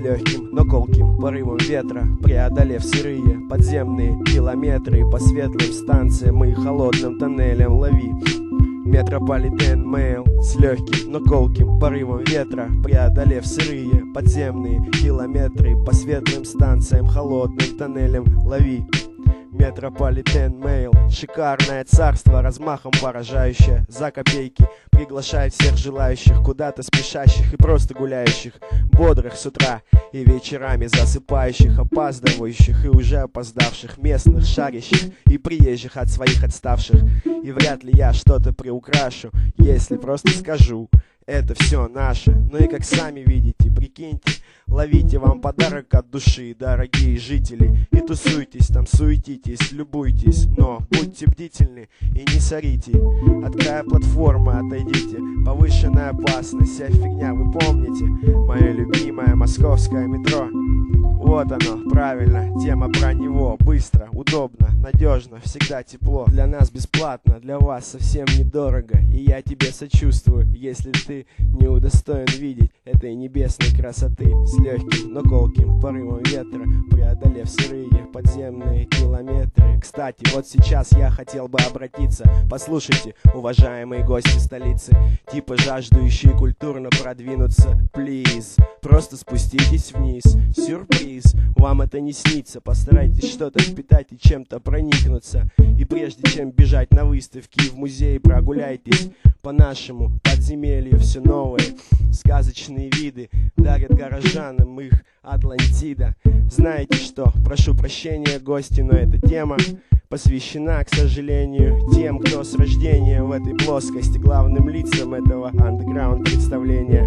легким, но колким порывом ветра, преодолев сырые подземные километры по светлым станциям и холодным тоннелям лови. Метрополитен Mail с легким, но колким порывом ветра, преодолев сырые подземные километры по светлым станциям, холодным тоннелям лови. Метрополитен Mail Шикарное царство, размахом поражающее За копейки приглашает всех желающих Куда-то спешащих и просто гуляющих Бодрых с утра и вечерами Засыпающих, опаздывающих и уже опоздавших Местных, шарящих и приезжих от своих отставших И вряд ли я что-то приукрашу Если просто скажу это все наше. Ну и как сами видите, прикиньте, ловите вам подарок от души, дорогие жители. И тусуйтесь там, суетитесь, любуйтесь, но будьте бдительны и не сорите. От края платформы отойдите, повышенная опасность, вся фигня, вы помните? Мое любимое московское метро. Вот оно, правильно, тема про него. Быстро, удобно, надежно, всегда тепло. Для нас бесплатно, для вас совсем недорого. И я тебе сочувствую, если ты не удостоен видеть Этой небесной красоты. С легким, но колким порывом ветра Преодолев сырые подземные километры. Кстати, вот сейчас я хотел бы обратиться. Послушайте, уважаемые гости столицы Типа жаждущие культурно продвинуться Please, просто спуститесь вниз. Сюрприз. Вам это не снится. Постарайтесь что-то впитать и чем-то проникнуться. И прежде чем бежать на выставки и в музей Прогуляйтесь по нашему подземелью. Все новые сказочные виды Дарят горожанам их Атлантида. Знаете что, прошу прощения, гости, но эта тема посвящена, к сожалению, тем, кто с рождения в этой плоскости. Главным лицам этого андеграунд представления.